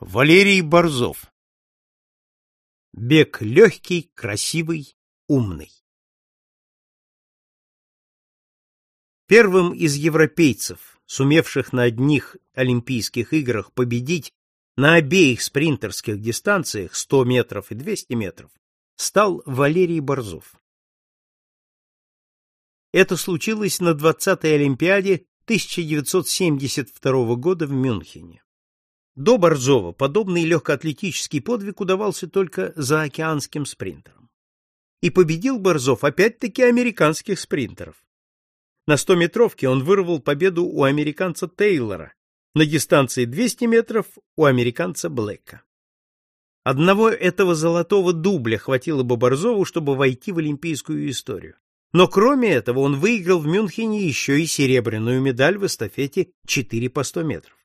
Валерий Борзов Бег легкий, красивый, умный. Первым из европейцев, сумевших на одних Олимпийских играх победить на обеих спринтерских дистанциях 100 метров и 200 метров, стал Валерий Борзов. Это случилось на 20-й Олимпиаде 1972 года в Мюнхене. До Борзова подобный легкоатлетический подвиг удавался только заокеанским спринтерам. И победил Борзов опять-таки американских спринтеров. На 100-метровке он вырвал победу у американца Тейлора, на дистанции 200 метров у американца Блэка. Одного этого золотого дубля хватило бы Борзову, чтобы войти в олимпийскую историю. Но кроме этого он выиграл в Мюнхене еще и серебряную медаль в эстафете 4 по 100 метров.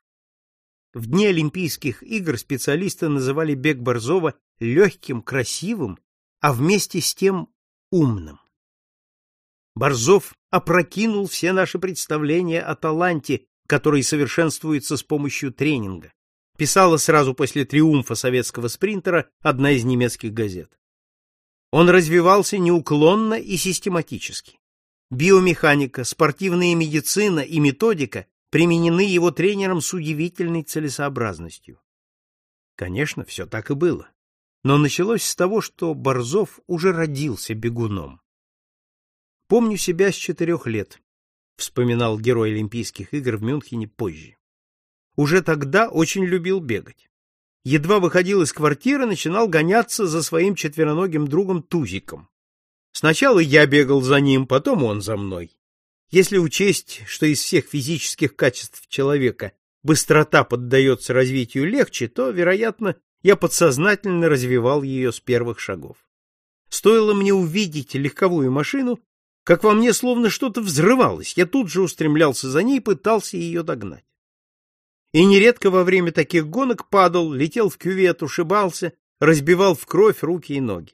В дни Олимпийских игр специалисты называли бег Борзова легким, красивым, а вместе с тем умным. Борзов опрокинул все наши представления о таланте, который совершенствуется с помощью тренинга. Писала сразу после триумфа советского спринтера одна из немецких газет. Он развивался неуклонно и систематически. Биомеханика, спортивная медицина и методика применены его тренером с удивительной целесообразностью. Конечно, все так и было. Но началось с того, что Борзов уже родился бегуном. Помню себя с четырех лет, вспоминал герой Олимпийских игр в Мюнхене позже. Уже тогда очень любил бегать. Едва выходил из квартиры, начинал гоняться за своим четвероногим другом Тузиком. Сначала я бегал за ним, потом он за мной. Если учесть, что из всех физических качеств человека быстрота поддается развитию легче, то, вероятно, я подсознательно развивал ее с первых шагов. Стоило мне увидеть легковую машину, как во мне словно что-то взрывалось, я тут же устремлялся за ней пытался ее догнать. И нередко во время таких гонок падал, летел в кювет, ушибался, разбивал в кровь руки и ноги.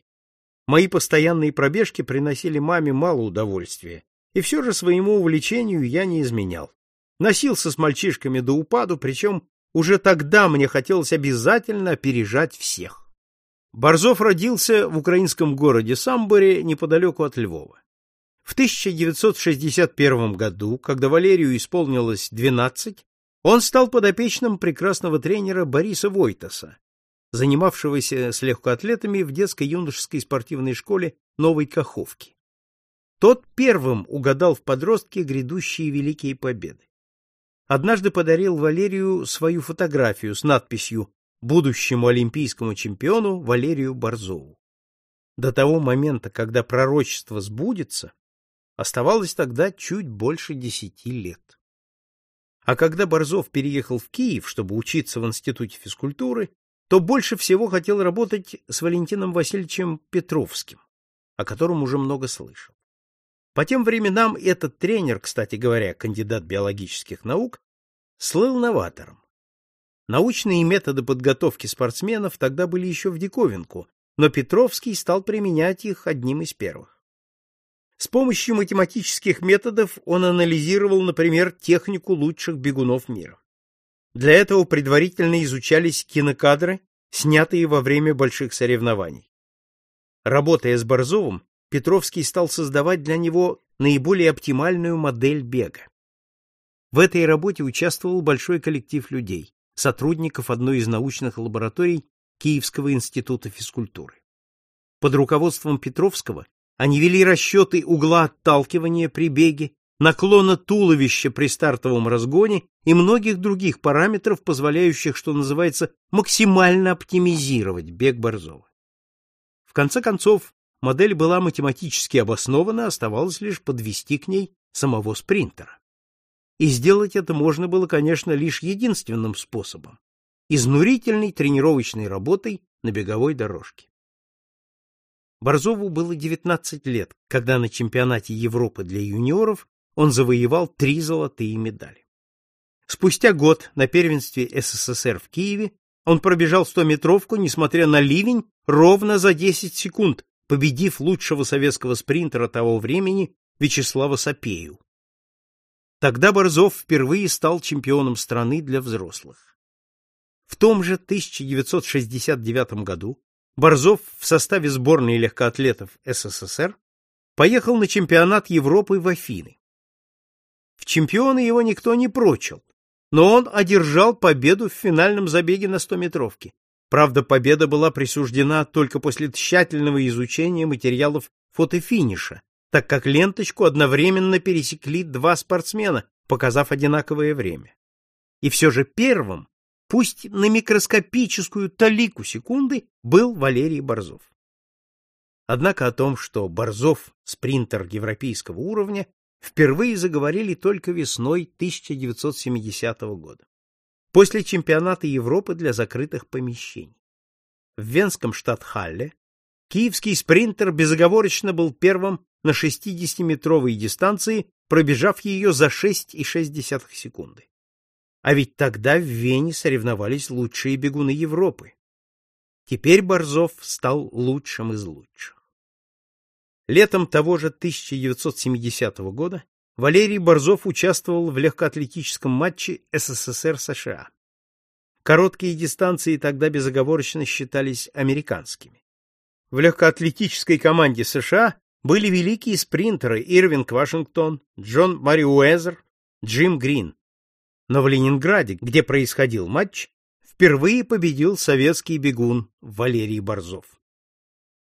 Мои постоянные пробежки приносили маме мало удовольствия, и все же своему увлечению я не изменял. Носился с мальчишками до упаду, причем уже тогда мне хотелось обязательно опережать всех. Борзов родился в украинском городе Самборе неподалеку от Львова. В 1961 году, когда Валерию исполнилось 12, он стал подопечным прекрасного тренера Бориса Войтаса, занимавшегося с легкоатлетами в детско-юношеской спортивной школе Новой Каховки. Тот первым угадал в подростке грядущие великие победы. Однажды подарил Валерию свою фотографию с надписью «Будущему олимпийскому чемпиону Валерию Борзову». До того момента, когда пророчество сбудется, оставалось тогда чуть больше десяти лет. А когда Борзов переехал в Киев, чтобы учиться в Институте физкультуры, то больше всего хотел работать с Валентином Васильевичем Петровским, о котором уже много слышал. По тем временам этот тренер, кстати говоря, кандидат биологических наук, слыл новатором. Научные методы подготовки спортсменов тогда были еще в диковинку, но Петровский стал применять их одним из первых. С помощью математических методов он анализировал, например, технику лучших бегунов мира. Для этого предварительно изучались кинокадры, снятые во время больших соревнований. Работая с Борзовым, Петровский стал создавать для него наиболее оптимальную модель бега. В этой работе участвовал большой коллектив людей, сотрудников одной из научных лабораторий Киевского института физкультуры. Под руководством Петровского они вели расчеты угла отталкивания при беге, наклона туловища при стартовом разгоне и многих других параметров, позволяющих, что называется, максимально оптимизировать бег Борзова. В конце концов, Модель была математически обоснована, оставалось лишь подвести к ней самого спринтера. И сделать это можно было, конечно, лишь единственным способом – изнурительной тренировочной работой на беговой дорожке. Борзову было 19 лет, когда на чемпионате Европы для юниоров он завоевал три золотые медали. Спустя год на первенстве СССР в Киеве он пробежал 100-метровку, несмотря на ливень, ровно за 10 секунд, победив лучшего советского спринтера того времени Вячеслава Сапею. Тогда Борзов впервые стал чемпионом страны для взрослых. В том же 1969 году Борзов в составе сборной легкоатлетов СССР поехал на чемпионат Европы в Афины. В чемпионы его никто не прочил, но он одержал победу в финальном забеге на 100-метровке. Правда, победа была присуждена только после тщательного изучения материалов фотофиниша, так как ленточку одновременно пересекли два спортсмена, показав одинаковое время. И все же первым, пусть на микроскопическую талику секунды, был Валерий Борзов. Однако о том, что Борзов спринтер европейского уровня, впервые заговорили только весной 1970 года, после чемпионата Европы для закрытых помещений. В Венском штатхалле киевский спринтер безоговорочно был первым на 60-метровой дистанции, пробежав ее за 6,6 секунды. А ведь тогда в Вене соревновались лучшие бегуны Европы. Теперь Борзов стал лучшим из лучших. Летом того же 1970 года Валерий Борзов участвовал в легкоатлетическом матче СССР-США. Короткие дистанции тогда безоговорочно считались американскими. В легкоатлетической команде США были великие спринтеры Ирвинг Вашингтон, Джон Мариуэзер, Джим Грин. Но в Ленинграде, где происходил матч, впервые победил советский бегун Валерий Борзов.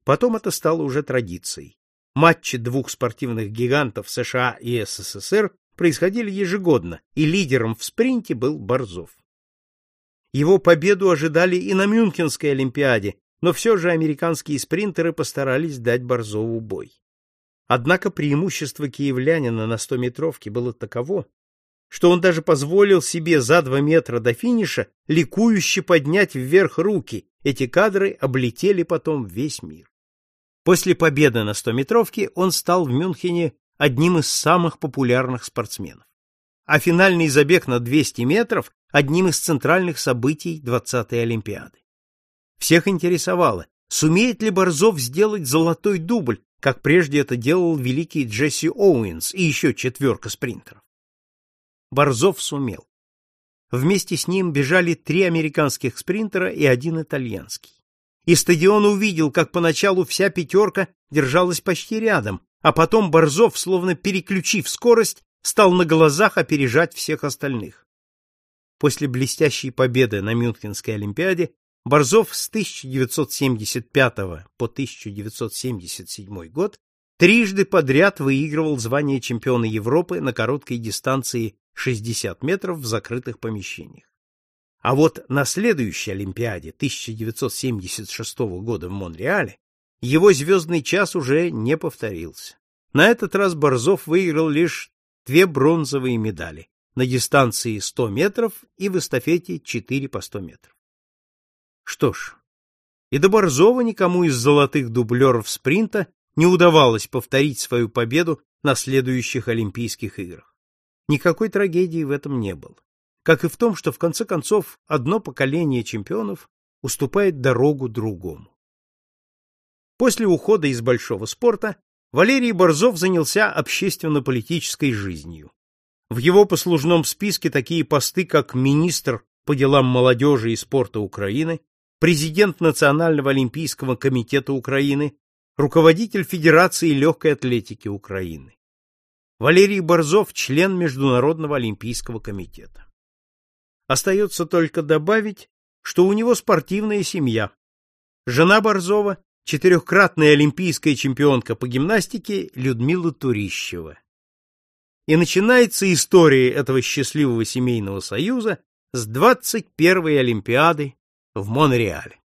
Потом это стало уже традицией. Матчи двух спортивных гигантов США и СССР происходили ежегодно, и лидером в спринте был Борзов. Его победу ожидали и на Мюнхенской Олимпиаде, но все же американские спринтеры постарались дать Борзову бой. Однако преимущество киевлянина на 100-метровке было таково, что он даже позволил себе за два метра до финиша ликующе поднять вверх руки. Эти кадры облетели потом весь мир. После победы на 100-метровке он стал в Мюнхене одним из самых популярных спортсменов. А финальный забег на 200 метров – одним из центральных событий 20-й Олимпиады. Всех интересовало, сумеет ли Борзов сделать золотой дубль, как прежде это делал великий Джесси Оуэнс и еще четверка спринтеров. Борзов сумел. Вместе с ним бежали три американских спринтера и один итальянский и стадион увидел, как поначалу вся пятерка держалась почти рядом, а потом Борзов, словно переключив скорость, стал на глазах опережать всех остальных. После блестящей победы на Мюнхенской Олимпиаде Борзов с 1975 по 1977 год трижды подряд выигрывал звание чемпиона Европы на короткой дистанции 60 метров в закрытых помещениях. А вот на следующей Олимпиаде 1976 года в Монреале его звездный час уже не повторился. На этот раз Борзов выиграл лишь две бронзовые медали на дистанции 100 метров и в эстафете 4 по 100 метров. Что ж, и до Борзова никому из золотых дублеров спринта не удавалось повторить свою победу на следующих Олимпийских играх. Никакой трагедии в этом не было как и в том, что в конце концов одно поколение чемпионов уступает дорогу другому. После ухода из большого спорта Валерий Борзов занялся общественно-политической жизнью. В его послужном списке такие посты, как министр по делам молодежи и спорта Украины, президент Национального олимпийского комитета Украины, руководитель Федерации легкой атлетики Украины. Валерий Борзов член Международного олимпийского комитета. Остается только добавить, что у него спортивная семья. Жена Борзова – четырехкратная олимпийская чемпионка по гимнастике Людмила Турищева. И начинается история этого счастливого семейного союза с 21-й Олимпиады в Монреале.